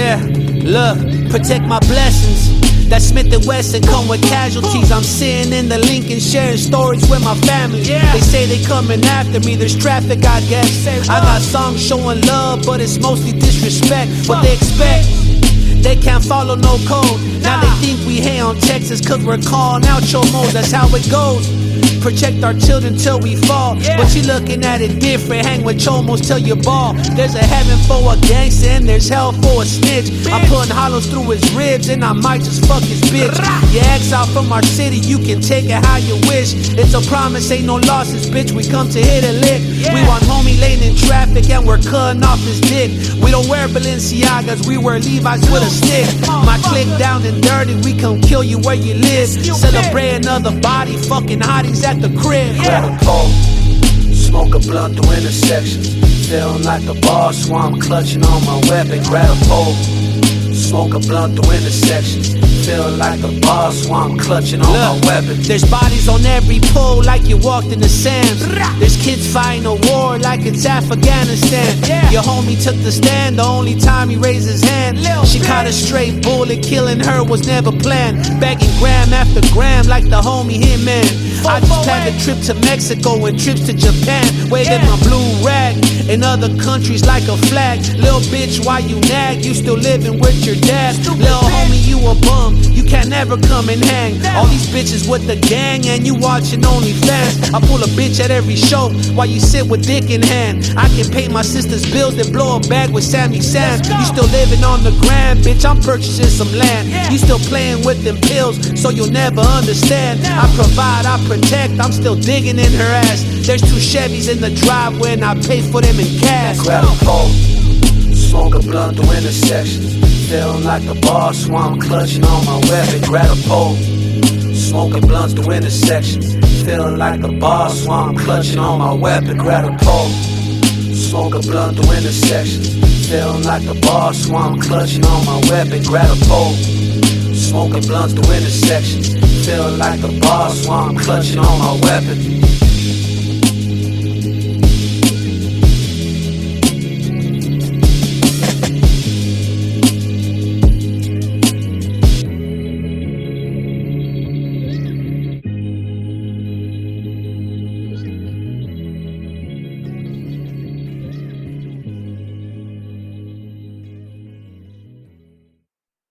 Yeah, look, protect my blessings. That Smith and Wesson come with casualties. I'm sitting in the Lincoln sharing stories with my family. Yeah. They say they coming after me. There's traffic, I guess. I got songs showing love, but it's mostly disrespect. What they expect. They can't follow no code. Now they think we hate on Texas cause we're calling out chomos. That's how it goes. Protect our children till we fall. Yeah. But you looking at it different. Hang with chomos till you ball. There's a heaven for a gangster and there's hell for a snitch. I'm putting hollows through his ribs and I might just fuck his bitch. You ex out from our city, you can take it how you wish. It's a promise, ain't no losses, bitch. We come to hit a lick. We want homie lane in traffic and we're cutting off his dick. We don't wear Balenciagas, we wear Levi's with a stick. My click down and dirty, we come kill you where you live. Celebrate another body, fucking hotties at the crib. Yeah. Pole, smoke a blunt through intersections. Feeling like the boss while I'm clutching on my weapon. Grab a pole, smoke a blunt through intersections. Feeling like the boss while I'm clutching on my weapon. There's bodies on every pole like you walked in the Sam's. There's kids fighting a war like it's Afghanistan. Yeah. Your homie took the stand the only time he raised his hand. Lil' She caught a straight bullet, killing her was never planned. Bagging gram after gram like the homie Hitman. I just planned a trip to Mexico and trips to Japan. Waving Yeah. my blue rag in other countries like a flag. Little bitch, why you nag? You still living with your dad. Bitch. homie, you a bum. You can never come and hang. All these bitches with the gang and you watching OnlyFans. I pull a bitch at every show while you sit with dick in hand. I can pay my sister's bills and blow a bag with Sammy Sands. go. You still living on the gram, bitch. I'm purchasing some land. You still playing with them pills, so you'll never understand. I provide, I protect. I'm still digging in her ass. There's two Chevys in the driveway and I pay for them in cash. Grab a pole, smoke a blunt through intersections. Feeling like the boss while I'm clutching on my weapon. Grab a pole, smoking blunts through intersections. Feeling like the boss while I'm clutching on my weapon. Grab a pole, smoke a blunt through intersections. Feeling like the boss while I'm clutching on my weapon. Grab a pole, smoking blunts through intersections. Feeling like the boss while I'm clutching on my weapon.